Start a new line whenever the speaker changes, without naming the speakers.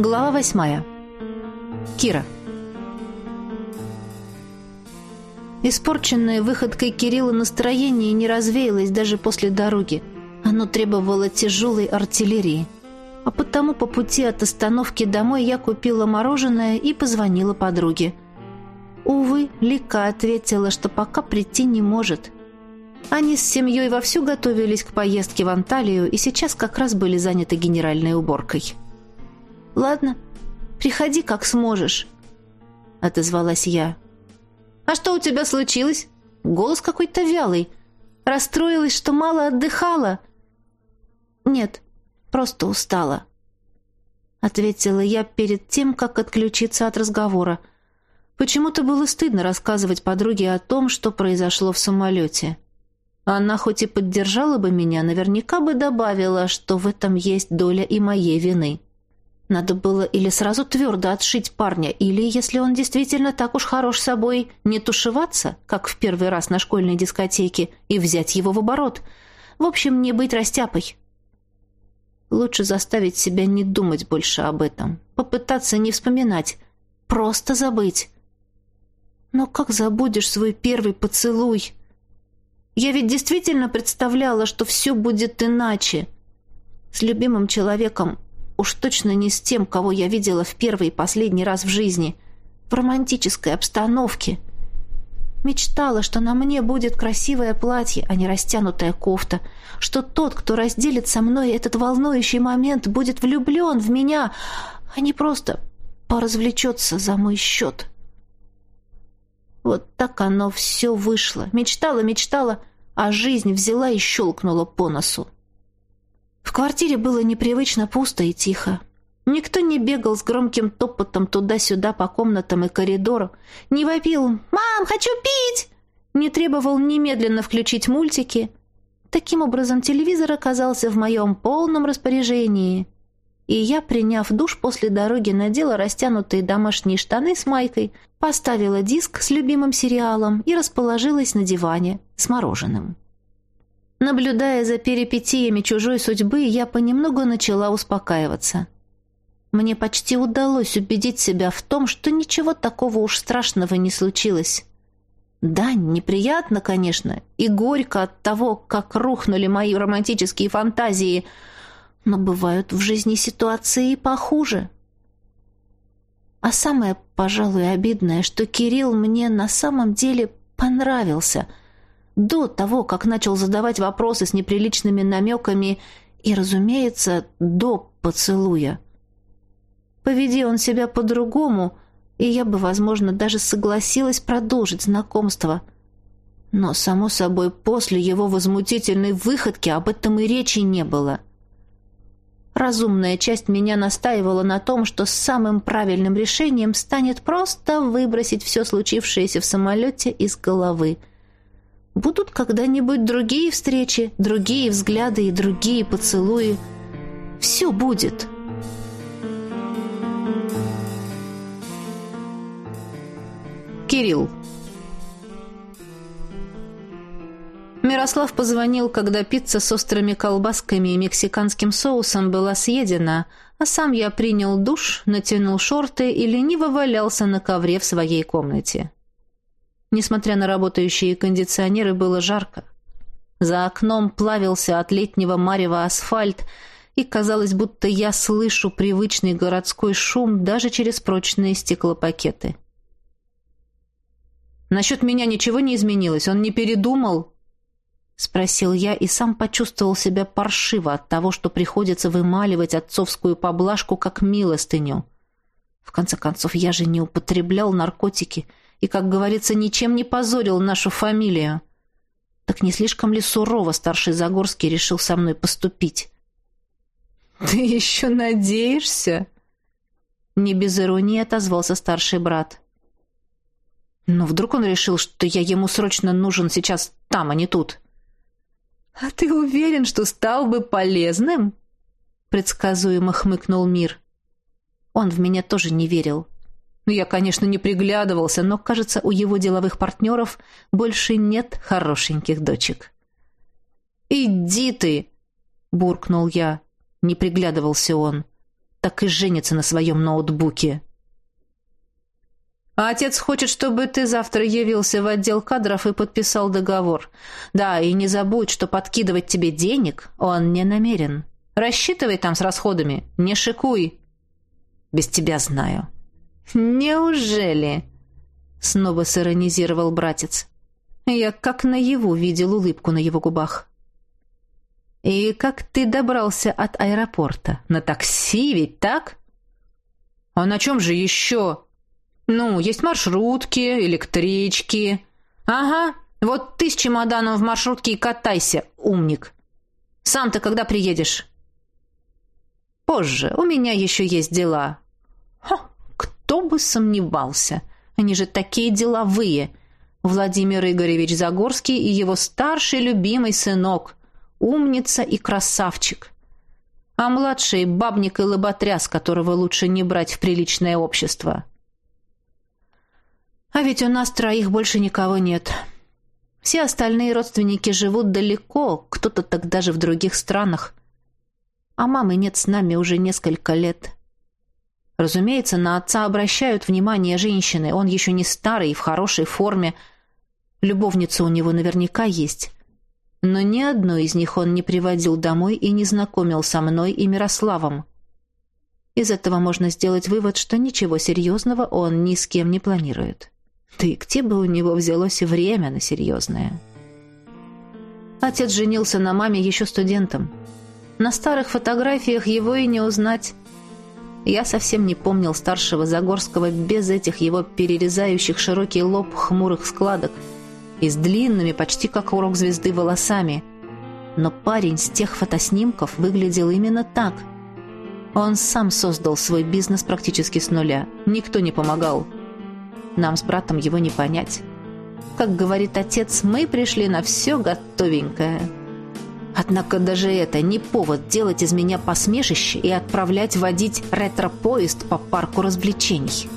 Глава восьмая. Кира. Испорченное выходкой Кирилла настроение не развеялось даже после дороги. Оно требовало тяжелой артиллерии. А потому по пути от остановки домой я купила мороженое и позвонила подруге. Увы, Лика ответила, что пока прийти не может. Они с семьей вовсю готовились к поездке в Анталию и сейчас как раз были заняты генеральной уборкой. «Ладно, приходи, как сможешь», — отозвалась я. «А что у тебя случилось? Голос какой-то вялый. Расстроилась, что мало отдыхала?» «Нет, просто устала», — ответила я перед тем, как отключиться от разговора. Почему-то было стыдно рассказывать подруге о том, что произошло в самолете. Она хоть и поддержала бы меня, наверняка бы добавила, что в этом есть доля и моей вины. Надо было или сразу твердо отшить парня, или, если он действительно так уж хорош собой, не тушеваться, как в первый раз на школьной дискотеке, и взять его в оборот. В общем, не быть растяпой. Лучше заставить себя не думать больше об этом, попытаться не вспоминать, просто забыть. Но как забудешь свой первый поцелуй? Я ведь действительно представляла, что все будет иначе. С любимым человеком Уж точно не с тем, кого я видела в первый и последний раз в жизни. В романтической обстановке. Мечтала, что на мне будет красивое платье, а не растянутая кофта. Что тот, кто разделит со мной этот волнующий момент, будет влюблен в меня, а не просто поразвлечется за мой счет. Вот так оно все вышло. Мечтала, мечтала, а жизнь взяла и щелкнула по носу. В квартире было непривычно пусто и тихо. Никто не бегал с громким топотом туда-сюда по комнатам и коридору, не вопил «Мам, хочу пить!» не требовал немедленно включить мультики. Таким образом, телевизор оказался в моем полном распоряжении. И я, приняв душ после дороги, надела растянутые домашние штаны с майкой, поставила диск с любимым сериалом и расположилась на диване с мороженым. Наблюдая за перипетиями чужой судьбы, я понемногу начала успокаиваться. Мне почти удалось убедить себя в том, что ничего такого уж страшного не случилось. Да, неприятно, конечно, и горько от того, как рухнули мои романтические фантазии, но бывают в жизни ситуации и похуже. А самое, пожалуй, обидное, что Кирилл мне на самом деле понравился — до того, как начал задавать вопросы с неприличными намеками и, разумеется, до поцелуя. Поведи он себя по-другому, и я бы, возможно, даже согласилась продолжить знакомство. Но, само собой, после его возмутительной выходки об этом и речи не было. Разумная часть меня настаивала на том, что самым правильным решением станет просто выбросить все случившееся в самолете из головы – Будут когда-нибудь другие встречи, другие взгляды и другие поцелуи. Все будет. Кирилл. Мирослав позвонил, когда пицца с острыми колбасками и мексиканским соусом была съедена, а сам я принял душ, натянул шорты и лениво валялся на ковре в своей комнате. Несмотря на работающие кондиционеры, было жарко. За окном плавился от летнего марева асфальт, и казалось, будто я слышу привычный городской шум даже через прочные стеклопакеты. «Насчет меня ничего не изменилось? Он не передумал?» — спросил я и сам почувствовал себя паршиво от того, что приходится вымаливать отцовскую поблажку как милостыню. В конце концов, я же не употреблял наркотики — и, как говорится, ничем не позорил нашу фамилию. Так не слишком ли сурово старший Загорский решил со мной поступить? «Ты еще надеешься?» Не без иронии отозвался старший брат. «Но вдруг он решил, что я ему срочно нужен сейчас там, а не тут?» «А ты уверен, что стал бы полезным?» Предсказуемо хмыкнул мир. Он в меня тоже не верил. Ну, я, конечно, не приглядывался, но, кажется, у его деловых партнеров больше нет хорошеньких дочек. «Иди ты!» — буркнул я. Не приглядывался он. так и женится на своем ноутбуке. А отец хочет, чтобы ты завтра явился в отдел кадров и подписал договор. Да, и не забудь, что подкидывать тебе денег он не намерен. Рассчитывай там с расходами, не шикуй. Без тебя знаю. Неужели? Снова сиронизировал братец. Я как наяву видел улыбку на его губах. И как ты добрался от аэропорта? На такси ведь, так? А на чем же еще? Ну, есть маршрутки, электрички. Ага, вот ты с чемоданом в маршрутке и катайся, умник. Сам-то когда приедешь? Позже, у меня еще есть дела. Ха, кто бы сомневался. Они же такие деловые. Владимир Игоревич Загорский и его старший любимый сынок. Умница и красавчик. А младший — бабник и лоботряс, которого лучше не брать в приличное общество. А ведь у нас троих больше никого нет. Все остальные родственники живут далеко, кто-то так даже в других странах. А мамы нет с нами уже несколько лет. Разумеется, на отца обращают внимание женщины. Он еще не старый и в хорошей форме. Любовница у него наверняка есть. Но ни одной из них он не приводил домой и не знакомил со мной и Мирославом. Из этого можно сделать вывод, что ничего серьезного он ни с кем не планирует. Да и где бы у него взялось время на серьезное? Отец женился на маме еще студентом. На старых фотографиях его и не узнать. Я совсем не помнил старшего Загорского без этих его перерезающих широкий лоб хмурых складок и с длинными, почти как урок звезды, волосами. Но парень с тех фотоснимков выглядел именно так. Он сам создал свой бизнес практически с нуля. Никто не помогал. Нам с братом его не понять. Как говорит отец, мы пришли на все готовенькое. Однако даже это не повод делать из меня посмешище и отправлять водить ретро-поезд по парку развлечений.